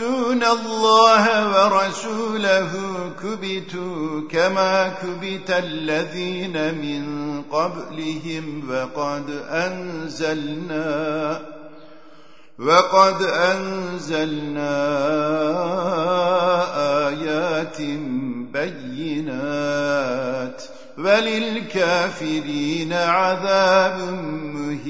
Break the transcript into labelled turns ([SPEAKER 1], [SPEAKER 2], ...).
[SPEAKER 1] يعصون الله ورسوله كبتوا كما كبت الذين من قبلهم وقد أنزلنا وقد أنزلنا آيات بينات وللكافرين عذاب مهين